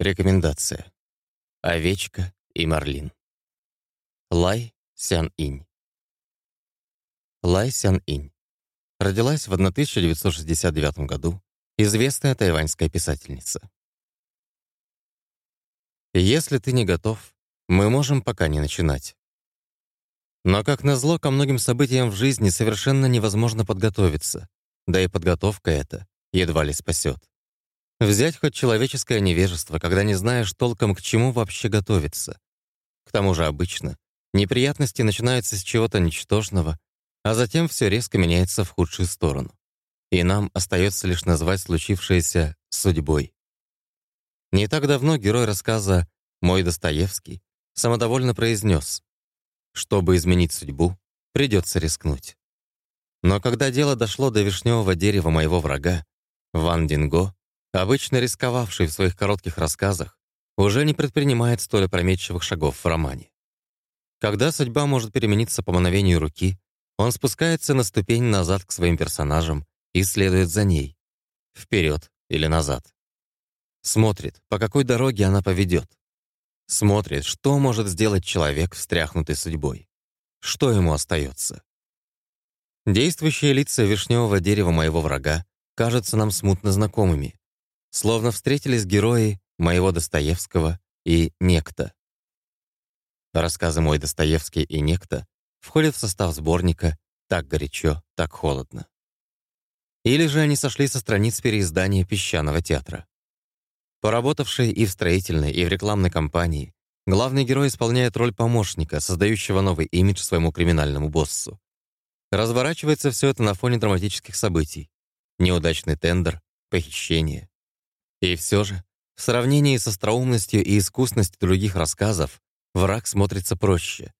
Рекомендация. Овечка и Марлин. Лай Сян-Инь. Лай Сян-Инь. Родилась в 1969 году, известная тайваньская писательница. Если ты не готов, мы можем пока не начинать. Но, как назло, ко многим событиям в жизни совершенно невозможно подготовиться, да и подготовка эта едва ли спасет. Взять хоть человеческое невежество, когда не знаешь толком, к чему вообще готовиться. К тому же обычно неприятности начинаются с чего-то ничтожного, а затем все резко меняется в худшую сторону. И нам остается лишь назвать случившееся судьбой. Не так давно герой рассказа «Мой Достоевский» самодовольно произнес «Чтобы изменить судьбу, придется рискнуть». Но когда дело дошло до вишневого дерева моего врага, Ван Динго обычно рисковавший в своих коротких рассказах, уже не предпринимает столь опрометчивых шагов в романе. Когда судьба может перемениться по мановению руки, он спускается на ступень назад к своим персонажам и следует за ней, вперед или назад. Смотрит, по какой дороге она поведет. Смотрит, что может сделать человек, встряхнутый судьбой. Что ему остается. Действующие лица вишневого дерева моего врага кажутся нам смутно знакомыми, Словно встретились герои моего Достоевского и «Некто». Рассказы «Мой Достоевский» и «Некто» входят в состав сборника «Так горячо, так холодно». Или же они сошли со страниц переиздания «Песчаного театра». Поработавший и в строительной, и в рекламной кампании, главный герой исполняет роль помощника, создающего новый имидж своему криминальному боссу. Разворачивается все это на фоне драматических событий. Неудачный тендер, похищение, и все же, в сравнении с остроумностью и искусностью других рассказов, враг смотрится проще.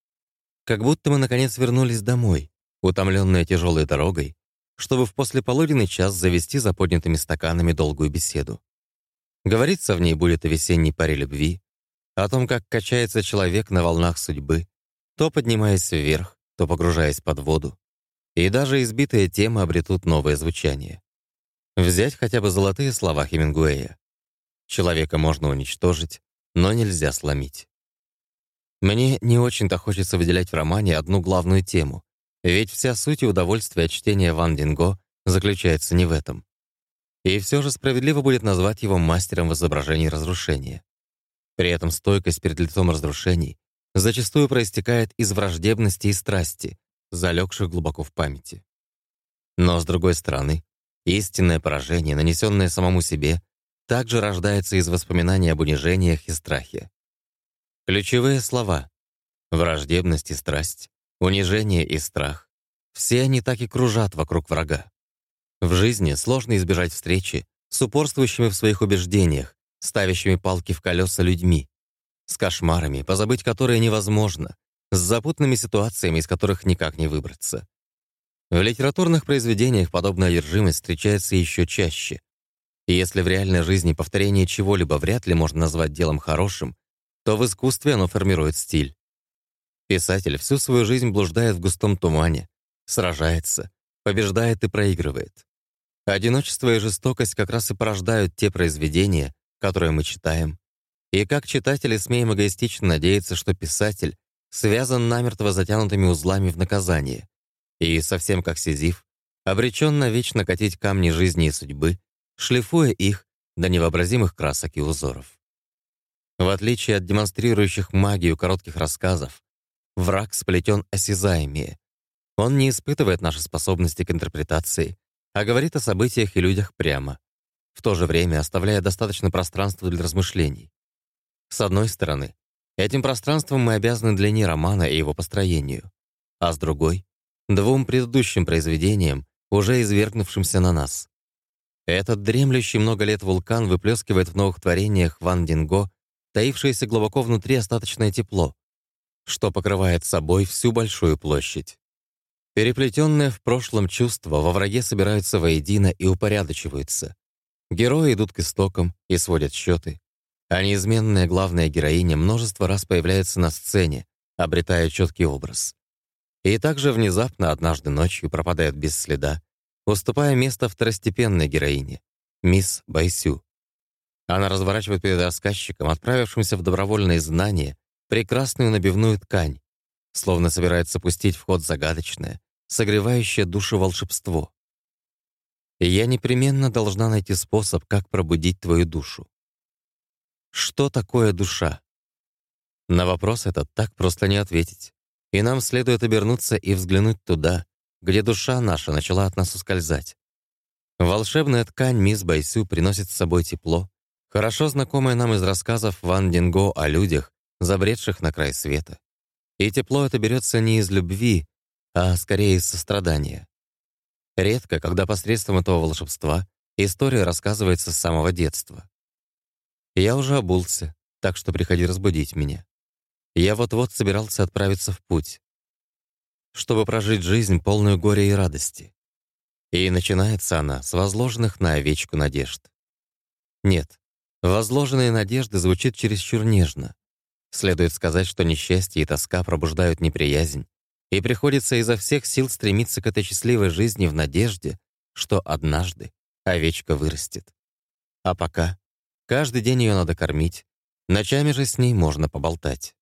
Как будто мы наконец вернулись домой, утомленные тяжелой дорогой, чтобы в послеполуденный час завести за поднятыми стаканами долгую беседу. Говорится в ней будет о весенней паре любви, о том, как качается человек на волнах судьбы, то поднимаясь вверх, то погружаясь под воду. И даже избитые темы обретут новое звучание. Взять хотя бы золотые слова Хемингуэя. Человека можно уничтожить, но нельзя сломить. Мне не очень-то хочется выделять в романе одну главную тему, ведь вся суть и удовольствие от чтения Ван Динго заключается не в этом. И все же справедливо будет назвать его мастером в изображении разрушения. При этом стойкость перед лицом разрушений зачастую проистекает из враждебности и страсти, залегших глубоко в памяти. Но, с другой стороны, Истинное поражение, нанесенное самому себе, также рождается из воспоминаний об унижениях и страхе. Ключевые слова — враждебность и страсть, унижение и страх — все они так и кружат вокруг врага. В жизни сложно избежать встречи с упорствующими в своих убеждениях, ставящими палки в колеса людьми, с кошмарами, позабыть которые невозможно, с запутанными ситуациями, из которых никак не выбраться. В литературных произведениях подобная одержимость встречается еще чаще. И если в реальной жизни повторение чего-либо вряд ли можно назвать делом хорошим, то в искусстве оно формирует стиль. Писатель всю свою жизнь блуждает в густом тумане, сражается, побеждает и проигрывает. Одиночество и жестокость как раз и порождают те произведения, которые мы читаем. И как читатели смеем эгоистично надеяться, что писатель связан намертво затянутыми узлами в наказание, и, совсем как Сизиф, обречен навечно катить камни жизни и судьбы, шлифуя их до невообразимых красок и узоров. В отличие от демонстрирующих магию коротких рассказов, враг сплетен осязаемее. Он не испытывает наши способности к интерпретации, а говорит о событиях и людях прямо, в то же время оставляя достаточно пространства для размышлений. С одной стороны, этим пространством мы обязаны длине романа и его построению, а с другой двум предыдущим произведениям, уже извергнувшимся на нас. Этот дремлющий много лет вулкан выплескивает в новых творениях Ван Динго таившееся глубоко внутри остаточное тепло, что покрывает собой всю большую площадь. Переплетенные в прошлом чувства во враге собираются воедино и упорядочиваются. Герои идут к истокам и сводят счеты, а неизменная главная героиня множество раз появляется на сцене, обретая четкий образ и также внезапно однажды ночью пропадает без следа, уступая место второстепенной героине, мисс Байсю. Она разворачивает перед рассказчиком, отправившимся в добровольные знания, прекрасную набивную ткань, словно собирается пустить в ход загадочное, согревающее душу волшебство. Я непременно должна найти способ, как пробудить твою душу. Что такое душа? На вопрос этот так просто не ответить. И нам следует обернуться и взглянуть туда, где душа наша начала от нас ускользать. Волшебная ткань мисс Байсю приносит с собой тепло, хорошо знакомое нам из рассказов Ван Динго о людях, забредших на край света. И тепло это берется не из любви, а скорее из сострадания. Редко, когда посредством этого волшебства история рассказывается с самого детства. Я уже обулся, так что приходи разбудить меня. Я вот-вот собирался отправиться в путь, чтобы прожить жизнь полную горя и радости. И начинается она с возложенных на овечку надежд. Нет, возложенные надежды звучит чересчур нежно. Следует сказать, что несчастье и тоска пробуждают неприязнь, и приходится изо всех сил стремиться к этой счастливой жизни в надежде, что однажды овечка вырастет. А пока каждый день ее надо кормить, ночами же с ней можно поболтать.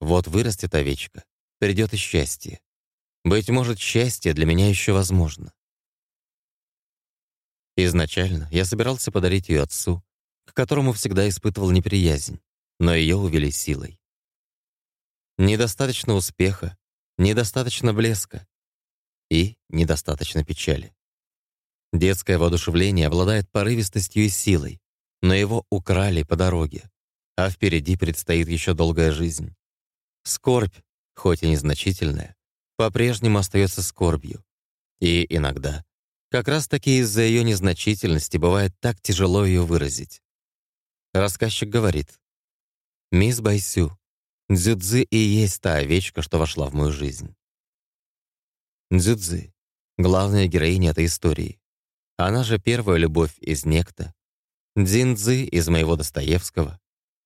Вот вырастет овечка, придет и счастье. Быть может, счастье для меня еще возможно. Изначально я собирался подарить ее отцу, к которому всегда испытывал неприязнь, но ее увели силой. Недостаточно успеха, недостаточно блеска и недостаточно печали. Детское воодушевление обладает порывистостью и силой, но его украли по дороге, а впереди предстоит еще долгая жизнь. Скорбь, хоть и незначительная, по-прежнему остается скорбью. И иногда, как раз-таки из-за ее незначительности, бывает так тяжело ее выразить. Рассказчик говорит, «Мисс Байсю, Дзюдзы и есть та овечка, что вошла в мою жизнь». Дзюдзы — главная героиня этой истории. Она же первая любовь из некто. Дзиндзы из моего Достоевского.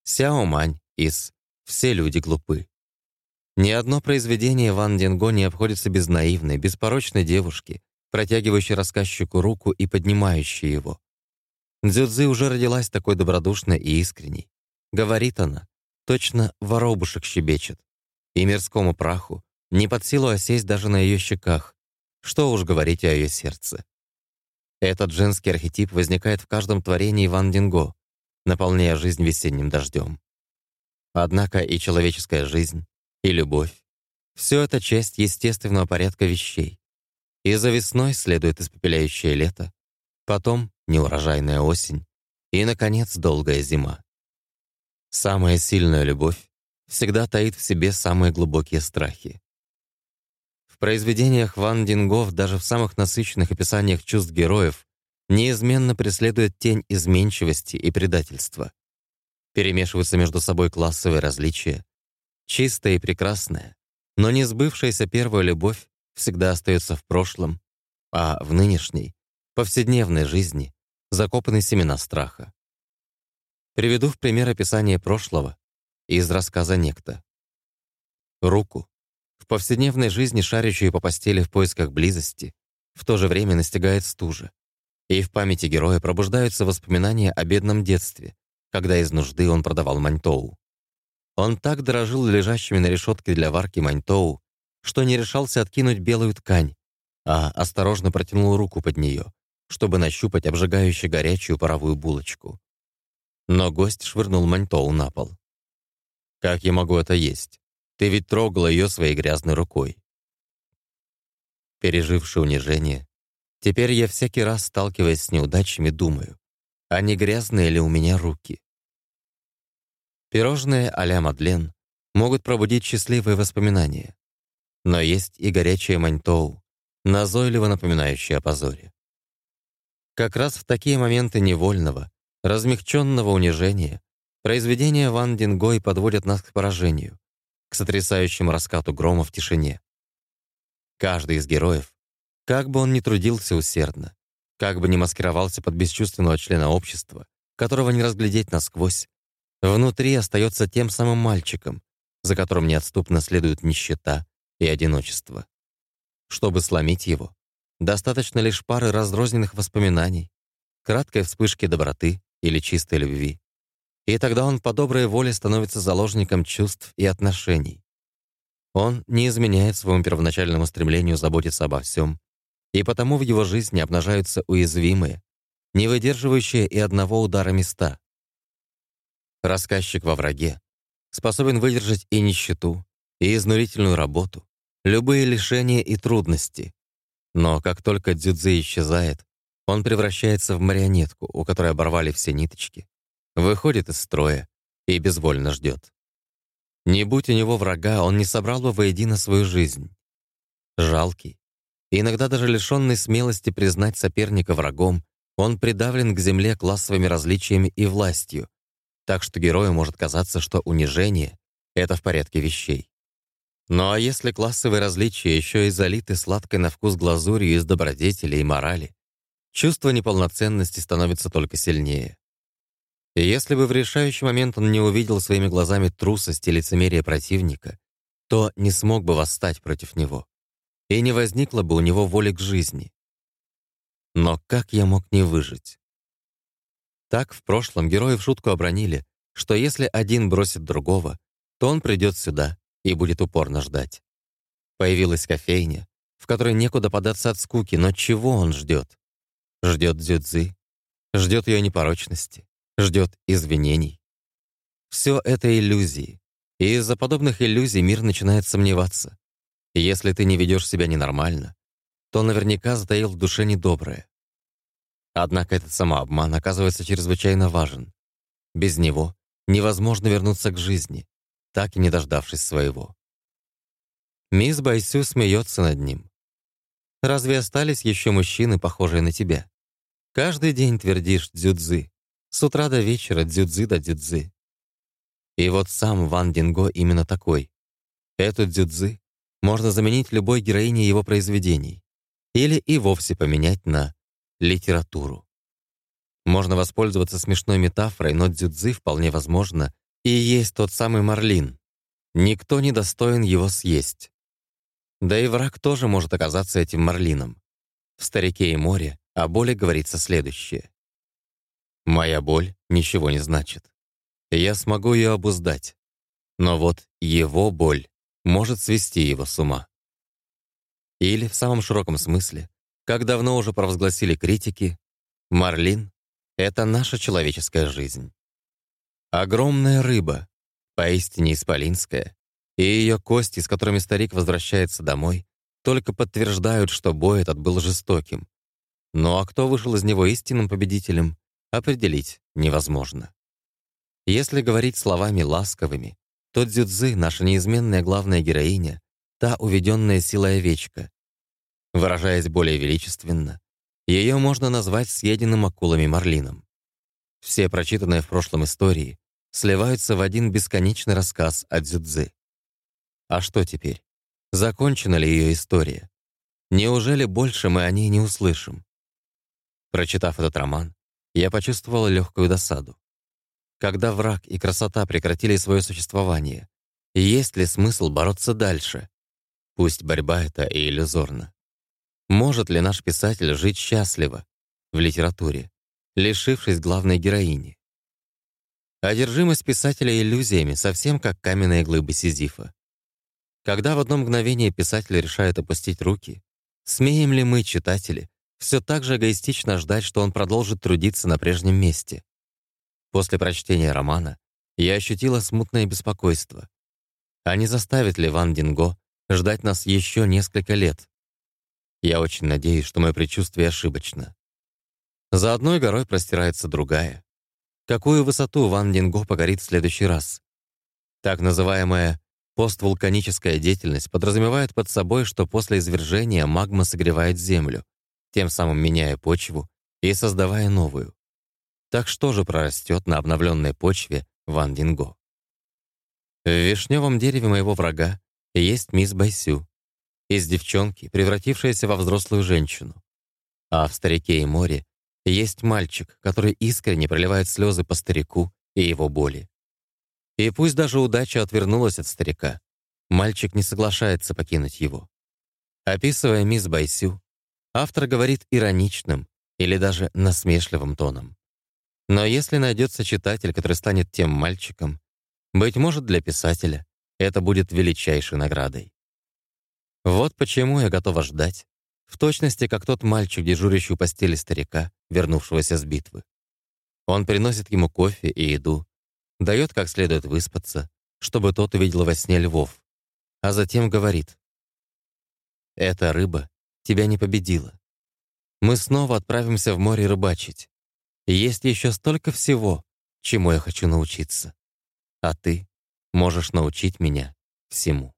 Сяо Мань из «Все люди глупы». Ни одно произведение Ван Динго не обходится без наивной, беспорочной девушки, протягивающей рассказчику руку и поднимающей его. Дзюдзи уже родилась такой добродушной и искренней. Говорит она, точно воробушек щебечет. И мирскому праху не под силу осесть даже на ее щеках. Что уж говорить о ее сердце. Этот женский архетип возникает в каждом творении Ван Динго, наполняя жизнь весенним дождем. Однако и человеческая жизнь, и любовь. Все это часть естественного порядка вещей. И за весной следует испепеляющее лето, потом неурожайная осень и, наконец, долгая зима. Самая сильная любовь всегда таит в себе самые глубокие страхи. В произведениях Ван Дингов, даже в самых насыщенных описаниях чувств героев, неизменно преследует тень изменчивости и предательства. Перемешиваются между собой классовые различия, Чистая и прекрасная, но не сбывшаяся первая любовь всегда остается в прошлом, а в нынешней, повседневной жизни закопаны семена страха. Приведу в пример описание прошлого из рассказа «Некто». Руку, в повседневной жизни шарящую по постели в поисках близости, в то же время настигает стужа. И в памяти героя пробуждаются воспоминания о бедном детстве, когда из нужды он продавал маньтоу. Он так дорожил лежащими на решетке для варки маньтоу, что не решался откинуть белую ткань, а осторожно протянул руку под нее, чтобы нащупать обжигающе горячую паровую булочку. Но гость швырнул маньтоу на пол. «Как я могу это есть? Ты ведь трогала ее своей грязной рукой». Переживший унижение, теперь я всякий раз, сталкиваясь с неудачами, думаю, а не грязные ли у меня руки? Пирожные а-ля Мадлен могут пробудить счастливые воспоминания. Но есть и горячее маньтоу, назойливо напоминающее о позоре. Как раз в такие моменты невольного, размягченного унижения произведения Ван Дингой подводят нас к поражению, к сотрясающему раскату грома в тишине. Каждый из героев, как бы он ни трудился усердно, как бы ни маскировался под бесчувственного члена общества, которого не разглядеть насквозь, внутри остается тем самым мальчиком, за которым неотступно следует нищета и одиночество. Чтобы сломить его, достаточно лишь пары разрозненных воспоминаний, краткой вспышки доброты или чистой любви. И тогда он по доброй воле становится заложником чувств и отношений. Он не изменяет своему первоначальному стремлению заботиться обо всем, и потому в его жизни обнажаются уязвимые, не выдерживающие и одного удара места. Рассказчик во враге способен выдержать и нищету, и изнурительную работу, любые лишения и трудности. Но как только дзюдзи исчезает, он превращается в марионетку, у которой оборвали все ниточки, выходит из строя и безвольно ждет. Не будь у него врага, он не собрал бы воедино свою жизнь. Жалкий, иногда даже лишенный смелости признать соперника врагом, он придавлен к земле классовыми различиями и властью, так что герою может казаться, что унижение — это в порядке вещей. Ну а если классовые различия еще и залиты сладкой на вкус глазурью из добродетели и морали, чувство неполноценности становится только сильнее. И если бы в решающий момент он не увидел своими глазами трусость и лицемерие противника, то не смог бы восстать против него, и не возникло бы у него воли к жизни. Но как я мог не выжить? Так в прошлом герои в шутку обронили, что если один бросит другого, то он придет сюда, и будет упорно ждать. Появилась кофейня, в которой некуда податься от скуки, но чего он ждет? Ждет дзюдзы, ждет ее непорочности, ждет извинений. Все это иллюзии, и из-за подобных иллюзий мир начинает сомневаться. Если ты не ведешь себя ненормально, то наверняка затаил в душе недоброе. Однако этот самообман оказывается чрезвычайно важен. Без него невозможно вернуться к жизни, так и не дождавшись своего. Мисс Байсю смеется над ним. «Разве остались еще мужчины, похожие на тебя? Каждый день твердишь дзюдзы. С утра до вечера дзюдзы до дзюдзы». И вот сам Ван Динго именно такой. Эту дзюдзы можно заменить любой героиней его произведений или и вовсе поменять на литературу. Можно воспользоваться смешной метафорой, но дзюдзы вполне возможно и есть тот самый Марлин. Никто не достоин его съесть. Да и враг тоже может оказаться этим Марлином. В «Старике и море» о боли говорится следующее. «Моя боль ничего не значит. Я смогу ее обуздать. Но вот его боль может свести его с ума». Или, в самом широком смысле, как давно уже провозгласили критики, Марлин — это наша человеческая жизнь. Огромная рыба, поистине исполинская, и ее кости, с которыми старик возвращается домой, только подтверждают, что бой этот был жестоким. Ну а кто вышел из него истинным победителем, определить невозможно. Если говорить словами ласковыми, то Дзюдзы — наша неизменная главная героиня, та уведенная силой овечка. Выражаясь более величественно, ее можно назвать съеденным акулами марлином. Все прочитанные в прошлом истории сливаются в один бесконечный рассказ о Дзюдзы. А что теперь? Закончена ли ее история? Неужели больше мы о ней не услышим? Прочитав этот роман, я почувствовал легкую досаду. Когда враг и красота прекратили свое существование, есть ли смысл бороться дальше? Пусть борьба эта и иллюзорна. Может ли наш писатель жить счастливо в литературе, лишившись главной героини. Одержимость писателя иллюзиями, совсем как каменные глыбы Сизифа. Когда в одно мгновение писатель решает опустить руки, смеем ли мы, читатели, все так же эгоистично ждать, что он продолжит трудиться на прежнем месте? После прочтения романа я ощутила смутное беспокойство. А не заставит ли Ван Динго ждать нас еще несколько лет? Я очень надеюсь, что мое предчувствие ошибочно. За одной горой простирается другая. Какую высоту Ван Динго покорит в следующий раз? Так называемая поствулканическая деятельность подразумевает под собой, что после извержения магма согревает Землю, тем самым меняя почву и создавая новую. Так что же прорастет на обновленной почве Ван Динго? В вишневом дереве моего врага есть мисс Байсю, из девчонки, превратившаяся во взрослую женщину. А в «Старике и море» Есть мальчик, который искренне проливает слезы по старику и его боли. И пусть даже удача отвернулась от старика, мальчик не соглашается покинуть его. Описывая мисс Байсю, автор говорит ироничным или даже насмешливым тоном. Но если найдется читатель, который станет тем мальчиком, быть может, для писателя это будет величайшей наградой. Вот почему я готова ждать, в точности как тот мальчик, дежурящий у постели старика, вернувшегося с битвы. Он приносит ему кофе и еду, дает как следует выспаться, чтобы тот увидел во сне львов, а затем говорит, «Эта рыба тебя не победила. Мы снова отправимся в море рыбачить. Есть еще столько всего, чему я хочу научиться. А ты можешь научить меня всему».